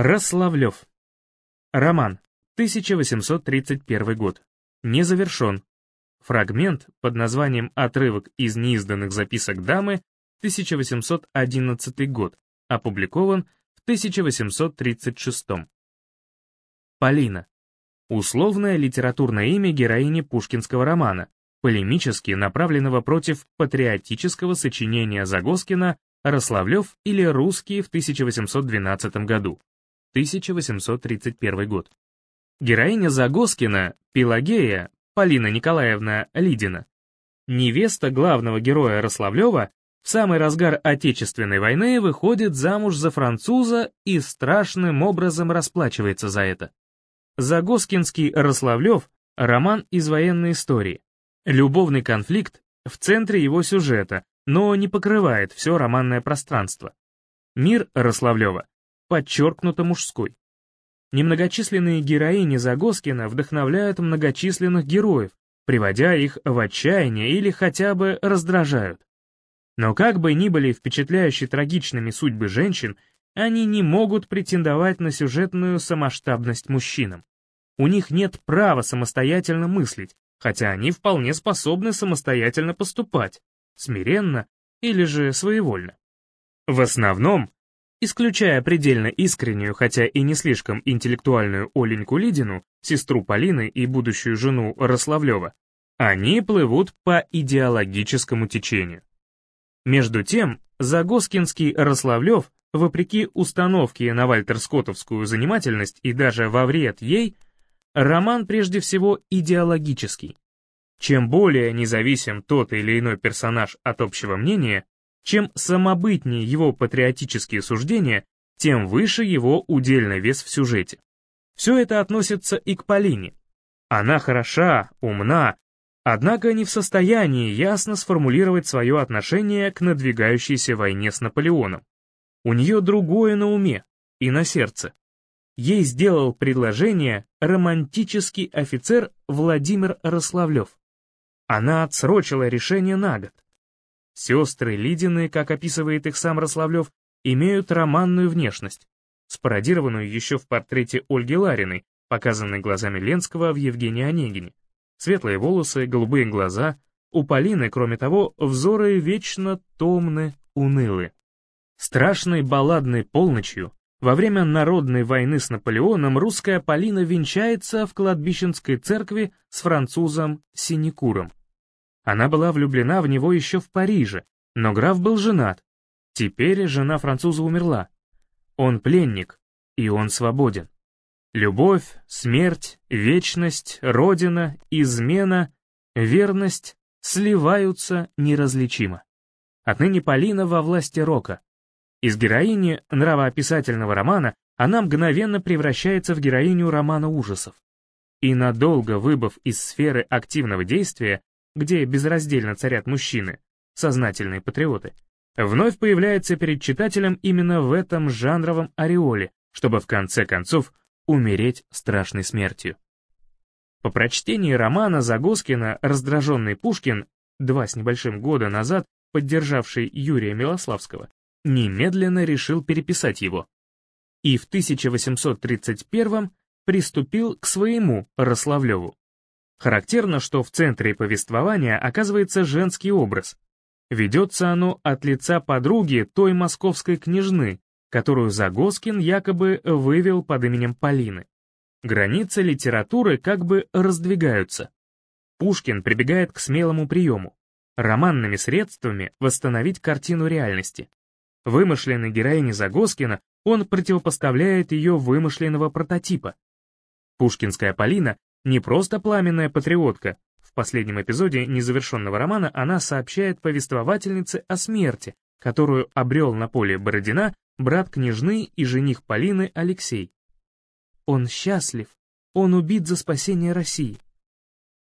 Рославлев. Роман. 1831 год. Не завершен. Фрагмент под названием «Отрывок из неизданных записок дамы», 1811 год. Опубликован в 1836. Полина. Условное литературное имя героини пушкинского романа, полемически направленного против патриотического сочинения Загоскина «Рославлев» или «Русские» в 1812 году. 1831 год. Героиня Загоскина, Пелагея, Полина Николаевна Лидина, невеста главного героя Рославлева, в самый разгар Отечественной войны выходит замуж за француза и страшным образом расплачивается за это. Загоскинский Рославлев — роман из военной истории. Любовный конфликт в центре его сюжета, но не покрывает все романное пространство. Мир Рославлева подчеркнуто мужской. Немногочисленные героини Загоскина вдохновляют многочисленных героев, приводя их в отчаяние или хотя бы раздражают. Но как бы ни были впечатляющие трагичными судьбы женщин, они не могут претендовать на сюжетную самоштабность мужчинам. У них нет права самостоятельно мыслить, хотя они вполне способны самостоятельно поступать, смиренно или же своевольно. В основном, исключая предельно искреннюю, хотя и не слишком интеллектуальную Оленьку Лидину, сестру Полины и будущую жену Рославлева, они плывут по идеологическому течению. Между тем, Загоскинский Рославлев, вопреки установке на вальтерскотовскую занимательность и даже во вред ей, роман прежде всего идеологический. Чем более независим тот или иной персонаж от общего мнения, чем самобытнее его патриотические суждения, тем выше его удельный вес в сюжете. Все это относится и к Полине. Она хороша, умна, однако не в состоянии ясно сформулировать свое отношение к надвигающейся войне с Наполеоном. У нее другое на уме и на сердце. Ей сделал предложение романтический офицер Владимир Рославлев. Она отсрочила решение на год. Сестры Лидины, как описывает их сам Рославлев, имеют романную внешность, спародированную еще в портрете Ольги Лариной, показанной глазами Ленского в Евгении Онегине. Светлые волосы, голубые глаза. У Полины, кроме того, взоры вечно томны, унылы. Страшной балладной полночью, во время народной войны с Наполеоном, русская Полина венчается в кладбищенской церкви с французом Синекуром. Она была влюблена в него еще в Париже, но граф был женат. Теперь жена француза умерла. Он пленник, и он свободен. Любовь, смерть, вечность, родина, измена, верность сливаются неразличимо. Отныне Полина во власти Рока. Из героини нравоописательного романа она мгновенно превращается в героиню романа ужасов. И надолго выбыв из сферы активного действия, где безраздельно царят мужчины, сознательные патриоты, вновь появляется перед читателем именно в этом жанровом ореоле, чтобы в конце концов умереть страшной смертью. По прочтении романа Загоскина раздраженный Пушкин, два с небольшим года назад поддержавший Юрия Милославского, немедленно решил переписать его. И в 1831 приступил к своему Рославлеву. Характерно, что в центре повествования оказывается женский образ. Ведется оно от лица подруги той московской княжны, которую Загоскин якобы вывел под именем Полины. Границы литературы как бы раздвигаются. Пушкин прибегает к смелому приему — романными средствами восстановить картину реальности. Вымышленной героине Загоскина он противопоставляет ее вымышленного прототипа. Пушкинская Полина не просто пламенная патриотка, в последнем эпизоде незавершенного романа она сообщает повествовательнице о смерти, которую обрел на поле Бородина брат княжны и жених Полины Алексей. Он счастлив, он убит за спасение России.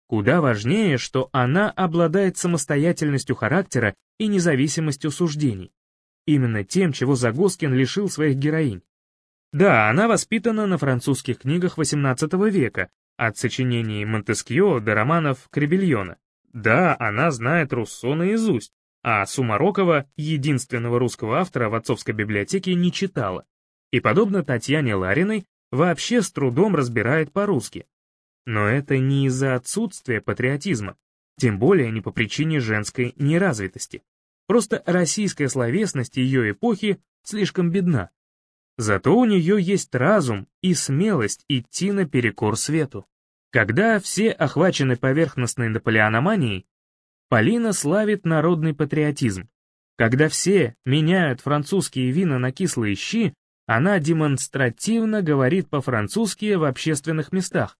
Куда важнее, что она обладает самостоятельностью характера и независимостью суждений. Именно тем, чего Загоскин лишил своих героинь. Да, она воспитана на французских книгах XVIII века, от сочинений Монтескьё до романов Кребельона. Да, она знает Руссо наизусть, а Сумарокова, единственного русского автора в отцовской библиотеке, не читала. и, подобно Татьяне Лариной, вообще с трудом разбирает по-русски. Но это не из-за отсутствия патриотизма, тем более не по причине женской неразвитости. Просто российская словесность ее эпохи слишком бедна. Зато у нее есть разум и смелость идти наперекор свету. Когда все охвачены поверхностной наполеономанией, Полина славит народный патриотизм. Когда все меняют французские вина на кислые щи, она демонстративно говорит по-французски в общественных местах.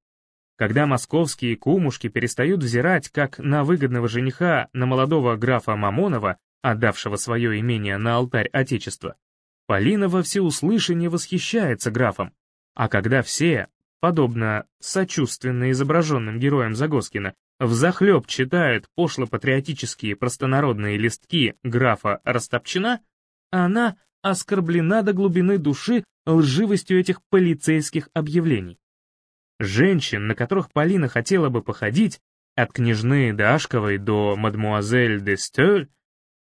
Когда московские кумушки перестают взирать как на выгодного жениха на молодого графа Мамонова, отдавшего свое имение на алтарь Отечества, Полина во всеуслышание восхищается графом. А когда все, подобно сочувственно изображенным героям Загоскина, взахлеб читают пошло-патриотические простонародные листки графа Растопчина, она оскорблена до глубины души лживостью этих полицейских объявлений. Женщин, на которых Полина хотела бы походить, от княжны Дашковой до мадмуазель де Стёль,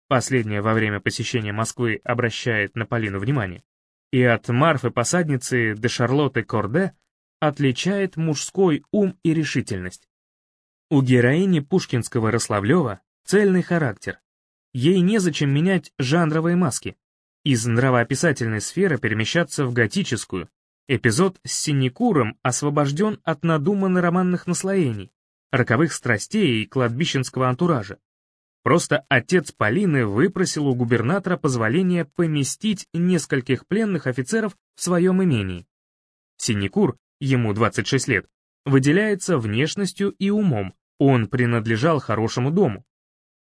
последняя во время посещения Москвы обращает на Полину внимание, и от Марфы-посадницы до Шарлотты Корде отличает мужской ум и решительность. У героини пушкинского Рославлева цельный характер. Ей незачем менять жанровые маски. Из нравоописательной сферы перемещаться в готическую. Эпизод с Синекуром освобожден от надуманно-романных наслоений, роковых страстей и кладбищенского антуража. Просто отец Полины выпросил у губернатора позволение поместить нескольких пленных офицеров в своем имении. Синекур, ему 26 лет, выделяется внешностью и умом, он принадлежал хорошему дому.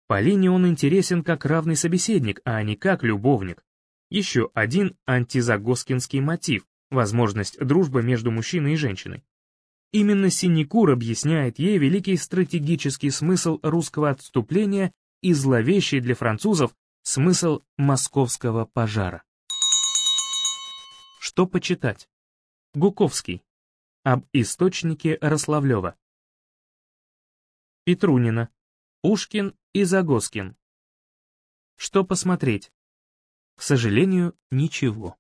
Полине он интересен как равный собеседник, а не как любовник. Еще один антизагоскинский мотив — возможность дружбы между мужчиной и женщиной. Именно Синекур объясняет ей великий стратегический смысл русского отступления и зловещий для французов смысл московского пожара. Что почитать? Гуковский. Об источнике Рославлева. Петрунина, Пушкин и Загоскин. Что посмотреть? К сожалению, ничего.